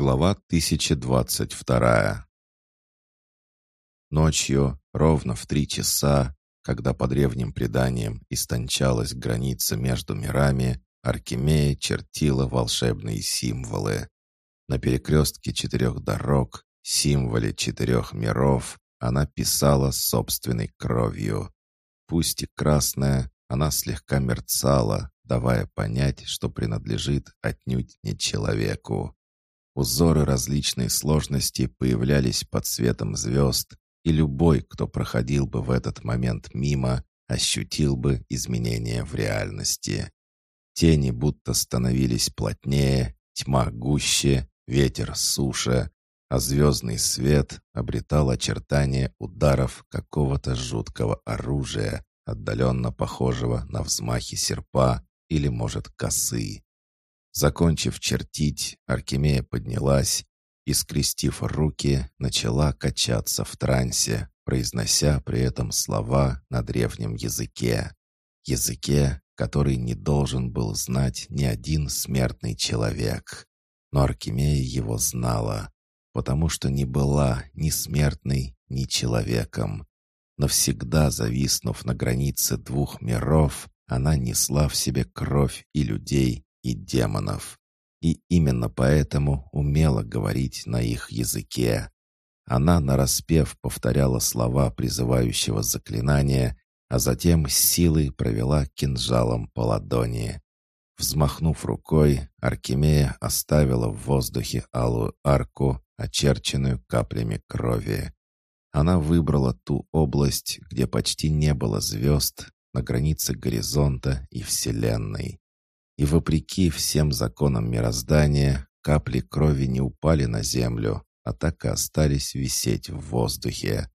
Глава 1022 Ночью, ровно в три часа, когда по древним преданиям истончалась граница между мирами, Аркемия чертила волшебные символы. На перекрестке четырех дорог, символе четырех миров, она писала собственной кровью. Пусть и красная, она слегка мерцала, давая понять, что принадлежит отнюдь не человеку. Узоры различной сложности появлялись под светом звезд, и любой, кто проходил бы в этот момент мимо, ощутил бы изменения в реальности. Тени будто становились плотнее, тьма гуще, ветер суше, а звездный свет обретал очертания ударов какого-то жуткого оружия, отдаленно похожего на взмахи серпа или, может, косы. Закончив чертить, Аркемия поднялась и, скрестив руки, начала качаться в трансе, произнося при этом слова на древнем языке. Языке, который не должен был знать ни один смертный человек. Но Аркемия его знала, потому что не была ни смертной, ни человеком. Навсегда зависнув на границе двух миров, она несла в себе кровь и людей, и демонов. И именно поэтому умела говорить на их языке. Она нараспев повторяла слова призывающего заклинания, а затем с силой провела кинжалом по ладони. Взмахнув рукой, Аркемия оставила в воздухе алую арку, очерченную каплями крови. Она выбрала ту область, где почти не было звезд, на границе горизонта и Вселенной. И вопреки всем законам мироздания, капли крови не упали на землю, а так и остались висеть в воздухе.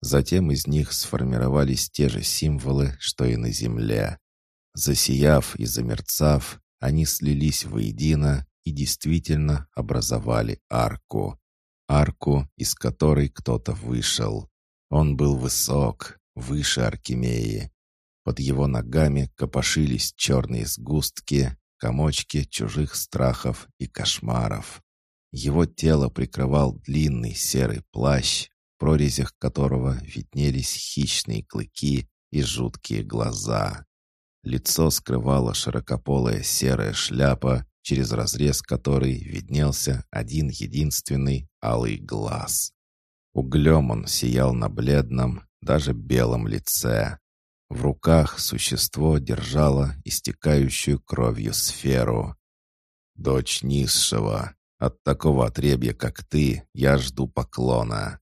Затем из них сформировались те же символы, что и на земле. Засияв и замерцав, они слились воедино и действительно образовали арку. Арку, из которой кто-то вышел. Он был высок, выше Аркемии. Под его ногами копошились черные сгустки, комочки чужих страхов и кошмаров. Его тело прикрывал длинный серый плащ, в прорезях которого виднелись хищные клыки и жуткие глаза. Лицо скрывала широкополая серая шляпа, через разрез которой виднелся один единственный алый глаз. Углем он сиял на бледном, даже белом лице. В руках существо держало истекающую кровью сферу. «Дочь низшего, от такого отребья, как ты, я жду поклона.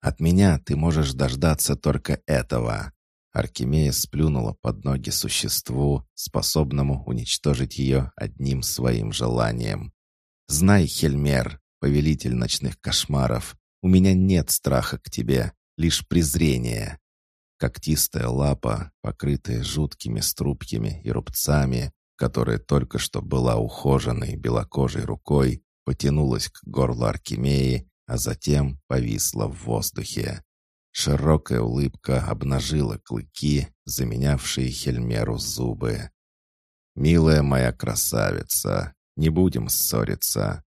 От меня ты можешь дождаться только этого». Аркемия сплюнула под ноги существу, способному уничтожить ее одним своим желанием. «Знай, Хельмер, повелитель ночных кошмаров, у меня нет страха к тебе, лишь презрение. Когтистая лапа, покрытая жуткими струпьями и рубцами, которая только что была ухоженной белокожей рукой, потянулась к горлу Аркемии, а затем повисла в воздухе. Широкая улыбка обнажила клыки, заменявшие Хельмеру зубы. «Милая моя красавица, не будем ссориться.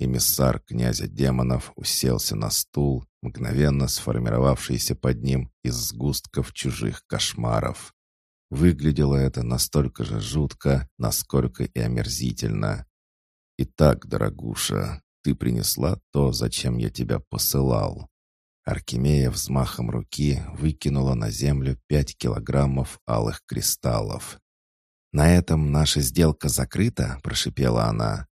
Эмиссар князя демонов уселся на стул, мгновенно сформировавшийся под ним из сгустков чужих кошмаров. Выглядело это настолько же жутко, насколько и омерзительно. «Итак, дорогуша, ты принесла то, зачем я тебя посылал». Аркемия взмахом руки выкинула на землю пять килограммов алых кристаллов. «На этом наша сделка закрыта?» — прошипела она.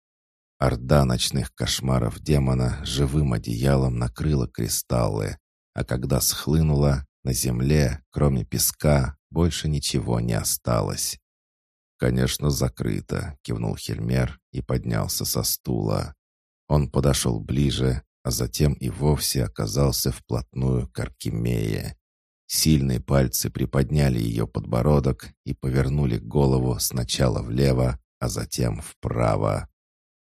Орда ночных кошмаров демона живым одеялом накрыла кристаллы, а когда схлынула, на земле, кроме песка, больше ничего не осталось. «Конечно, закрыто», — кивнул Хельмер и поднялся со стула. Он подошел ближе, а затем и вовсе оказался вплотную к Аркемее. Сильные пальцы приподняли ее подбородок и повернули голову сначала влево, а затем вправо.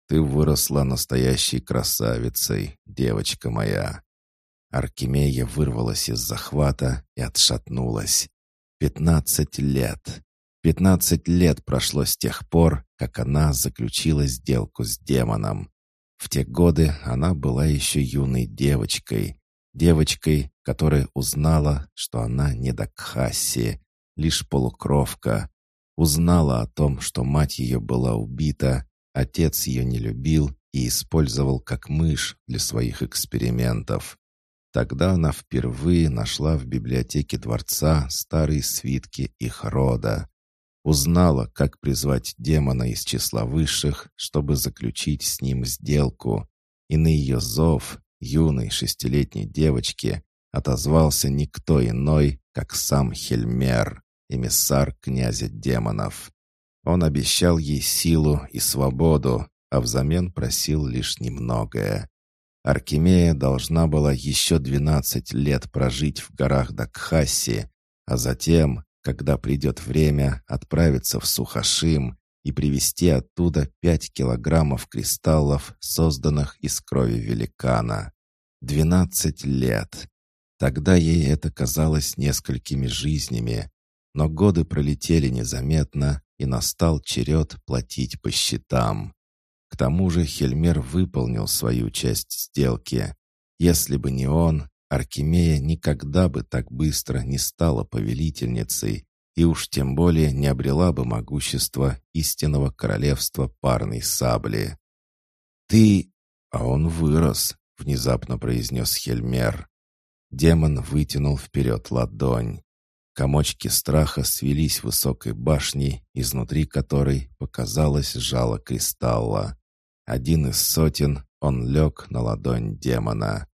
Ты выросла настоящей красавицей, девочка моя». Аркемия вырвалась из захвата и отшатнулась. «Пятнадцать лет. Пятнадцать лет прошло с тех пор, как она заключила сделку с демоном. В те годы она была еще юной девочкой, девочкой, которая узнала, что она не Дакхаси, лишь полукровка, узнала о том, что мать ее была убита, отец ее не любил и использовал как мышь для своих экспериментов. Тогда она впервые нашла в библиотеке дворца старые свитки их рода. Узнала, как призвать демона из числа высших, чтобы заключить с ним сделку. И на ее зов, юной шестилетней девочки, отозвался никто иной, как сам Хельмер, эмиссар князя демонов. Он обещал ей силу и свободу, а взамен просил лишь немногое. Аркемия должна была еще двенадцать лет прожить в горах Дакхаси, а затем, когда придет время, отправиться в Сухашим и привезти оттуда пять килограммов кристаллов, созданных из крови великана. Двенадцать лет. Тогда ей это казалось несколькими жизнями, но годы пролетели незаметно, и настал черед платить по счетам. К тому же Хельмер выполнил свою часть сделки. Если бы не он, Аркемия никогда бы так быстро не стала повелительницей и уж тем более не обрела бы могущество истинного королевства парной сабли. «Ты...» «А он вырос», — внезапно произнес Хельмер. Демон вытянул вперед ладонь. Комочки страха свелись высокой башне, изнутри которой показалось жало кристалла. Один из сотен, он лег на ладонь демона.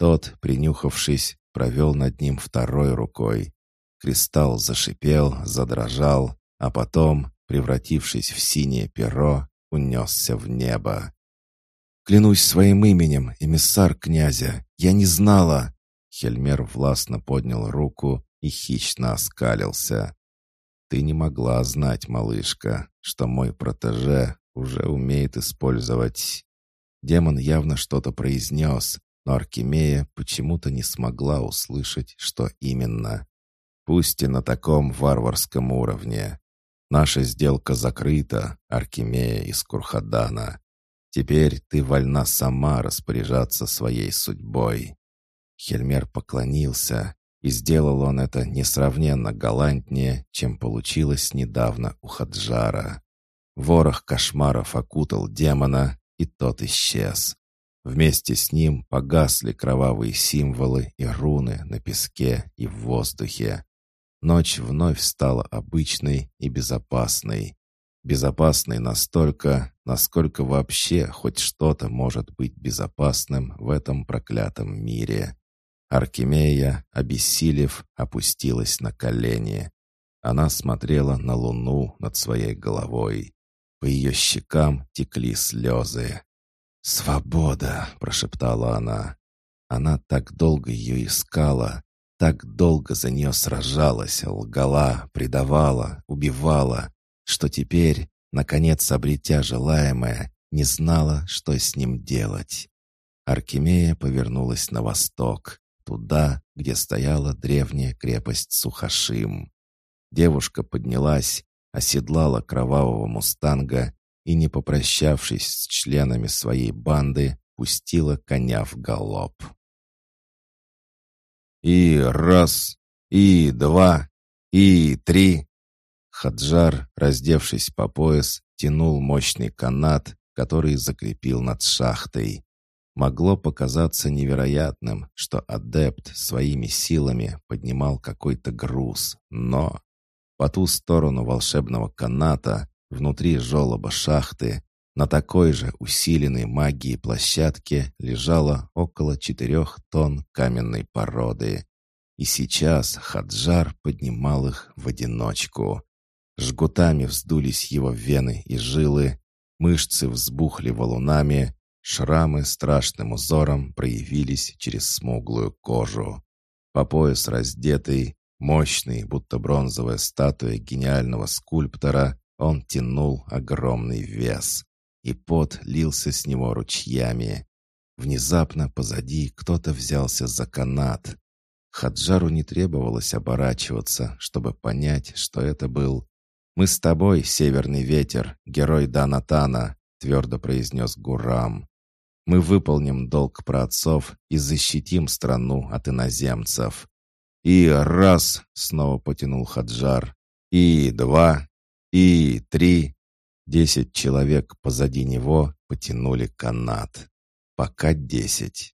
Тот, принюхавшись, провел над ним второй рукой. Кристалл зашипел, задрожал, а потом, превратившись в синее перо, унесся в небо. «Клянусь своим именем, эмиссар князя, я не знала!» Хельмер властно поднял руку и хищно оскалился. «Ты не могла знать, малышка, что мой протеже уже умеет использовать...» Демон явно что-то произнес, но Аркемия почему-то не смогла услышать, что именно. Пусть и на таком варварском уровне. Наша сделка закрыта, Аркемия из Курхадана. Теперь ты вольна сама распоряжаться своей судьбой. Хельмер поклонился, и сделал он это несравненно галантнее, чем получилось недавно у Хаджара. Ворох кошмаров окутал демона, и тот исчез. Вместе с ним погасли кровавые символы и руны на песке и в воздухе. Ночь вновь стала обычной и безопасной. Безопасной настолько, насколько вообще хоть что-то может быть безопасным в этом проклятом мире. Аркемия, обессилев, опустилась на колени. Она смотрела на луну над своей головой. По ее щекам текли слезы. «Свобода!» — прошептала она. Она так долго ее искала, так долго за нее сражалась, лгала, предавала, убивала, что теперь, наконец обретя желаемое, не знала, что с ним делать. Аркемия повернулась на восток туда, где стояла древняя крепость Сухашим. Девушка поднялась, оседлала кровавого мустанга и, не попрощавшись с членами своей банды, пустила коня в галоп. «И раз, и два, и три!» Хаджар, раздевшись по пояс, тянул мощный канат, который закрепил над шахтой. Могло показаться невероятным, что адепт своими силами поднимал какой-то груз, но по ту сторону волшебного каната, внутри желоба шахты, на такой же усиленной магией площадке лежало около четырех тонн каменной породы. И сейчас Хаджар поднимал их в одиночку. Жгутами вздулись его вены и жилы, мышцы взбухли валунами, Шрамы страшным узором проявились через смуглую кожу. По пояс раздетый, мощный, будто бронзовая статуя гениального скульптора, он тянул огромный вес, и пот лился с него ручьями. Внезапно позади кто-то взялся за канат. Хаджару не требовалось оборачиваться, чтобы понять, что это был «Мы с тобой, северный ветер, герой Данатана», — твердо произнес Гурам. Мы выполним долг праотцов и защитим страну от иноземцев. И раз, снова потянул Хаджар, и два, и три. Десять человек позади него потянули канат. Пока десять.